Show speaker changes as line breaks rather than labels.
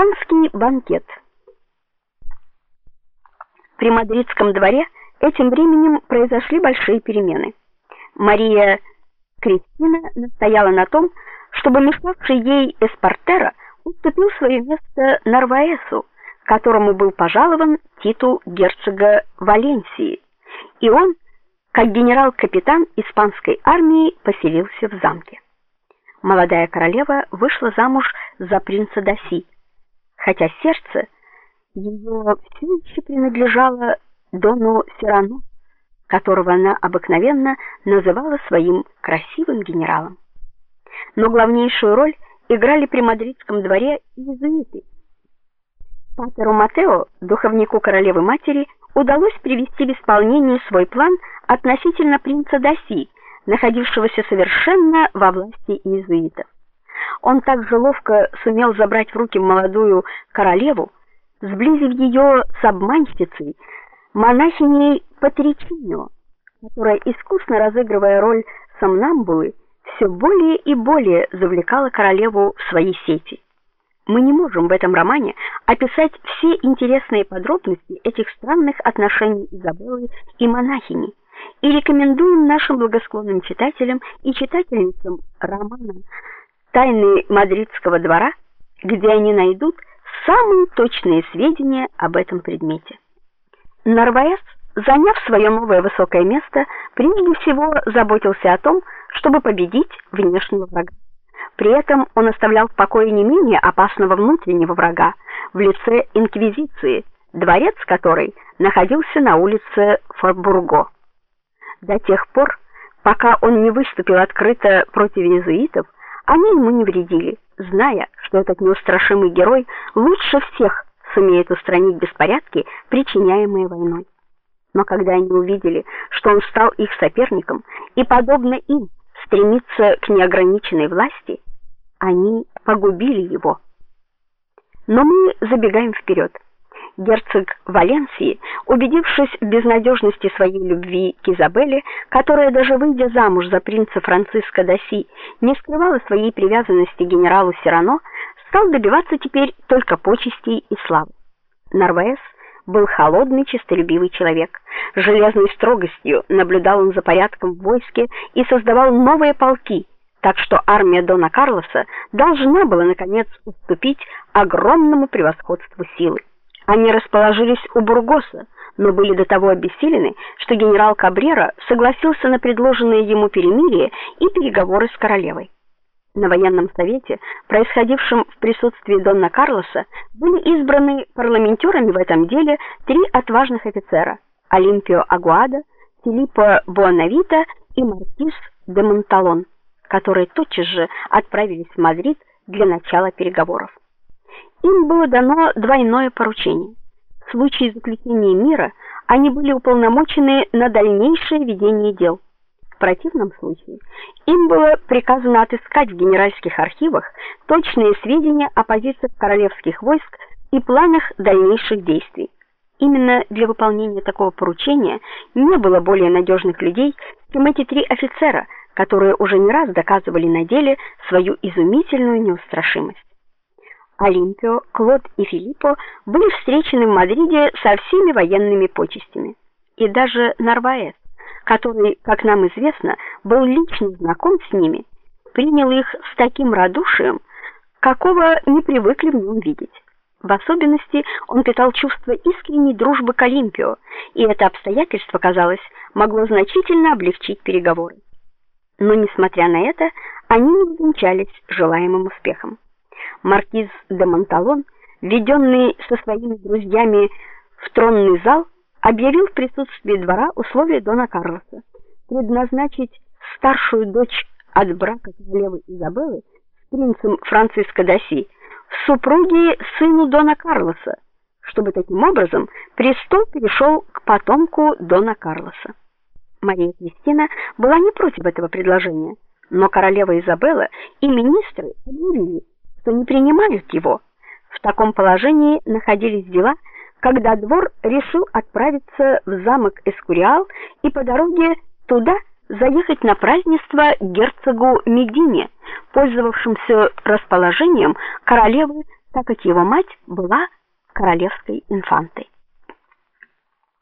Испанский банкет. При мадридском дворе этим временем произошли большие перемены. Мария Кристина настояла на том, чтобы мешавший ей Эспартера уступил свое место Нарваесу, которому был пожалован титул герцога Валенсии, и он, как генерал-капитан испанской армии, поселился в замке. Молодая королева вышла замуж за принца Даси, хотя сердце ее все еще принадлежало дону Сирано, которого она обыкновенно называла своим красивым генералом. Но главнейшую роль играли при мадридском дворе иезуиты. Патеру Матео, духовнику королевы матери, удалось привести в исполнение свой план относительно принца Даси, находившегося совершенно во власти иезуитов. Он так же ловко сумел забрать в руки молодую королеву, сблизив ее с обманщицей, монахиней Патричиньо, которая искусно разыгрывая роль сомнамбулы, все более и более завлекала королеву в свои сети. Мы не можем в этом романе описать все интересные подробности этих странных отношений Изабеллы и монахини и рекомендуем нашим благосклонным читателям и читательницам романа Тайны мадридского двора, где они найдут самые точные сведения об этом предмете. Нарваес, заняв свое новое высокое место, прежде всего заботился о том, чтобы победить внешнего врага. При этом он оставлял в покое не менее опасного внутреннего врага в лице инквизиции, дворец которой находился на улице Форбурго. До тех пор, пока он не выступил открыто против иезуитов, они ему не вредили, зная, что этот неустрашимый герой лучше всех сумеет устранить беспорядки, причиняемые войной. Но когда они увидели, что он стал их соперником и подобно им стремится к неограниченной власти, они погубили его. Но мы забегаем вперед герцог Валенсии, убедившись в безнадежности своей любви к Изабелле, которая даже выйдя замуж за принца Франциско Даси, не скрывала своей привязанности генералу Сирано, стал добиваться теперь только почестей и славы. Нарвес был холодный, честолюбивый человек. С железной строгостью наблюдал он за порядком в войске и создавал новые полки, так что армия дона Карлоса должна была наконец уступить огромному превосходству силы. Они расположились у Бургоса, но были до того обессилены, что генерал Кабрера согласился на предложенное ему перемирие и переговоры с королевой. На военном совете, происходившем в присутствии донна Карлоса, были избраны парламентерами в этом деле три отважных офицера: Олимпио Агуада, Филиппо Буанавита и маркиз де Монталон, которые тотчас же отправились в Мадрид для начала переговоров. Им было дано двойное поручение. В случае заключения мира они были уполномочены на дальнейшее ведение дел. В противном случае им было приказано отыскать в генеральских архивах точные сведения о позициях королевских войск и планах дальнейших действий. Именно для выполнения такого поручения не было более надежных людей, чем эти три офицера, которые уже не раз доказывали на деле свою изумительную неустрашимость. Олимпио, Клод и Филиппо были встречены в Мадриде со всеми военными почестями. И даже Нарваес, который, как нам известно, был лично знаком с ними, принял их с таким радушием, какого не привыкли в нем видеть. В особенности он питал чувство искренней дружбы к Олимпио, и это обстоятельство, казалось, могло значительно облегчить переговоры. Но несмотря на это, они не увенчались желаемым успехом маркиз де Монталон, введенный со своими друзьями в тронный зал, объявил в присутствии двора условия дона Карлоса предназначить старшую дочь от брака королевы Изабеллы с принцем Франциско Даси в супруги сыну дона Карлоса, чтобы таким образом престол перешел к потомку дона Карлоса. Мария Кристина была не против этого предложения, но королева Изабелла и министры объявили, что не принимают его. В таком положении находились дела, когда двор решил отправиться в замок Эскуриал и по дороге туда заехать на празднество герцогу Медине, пользовавшемуся расположением королевы так как его мать была королевской инфантой.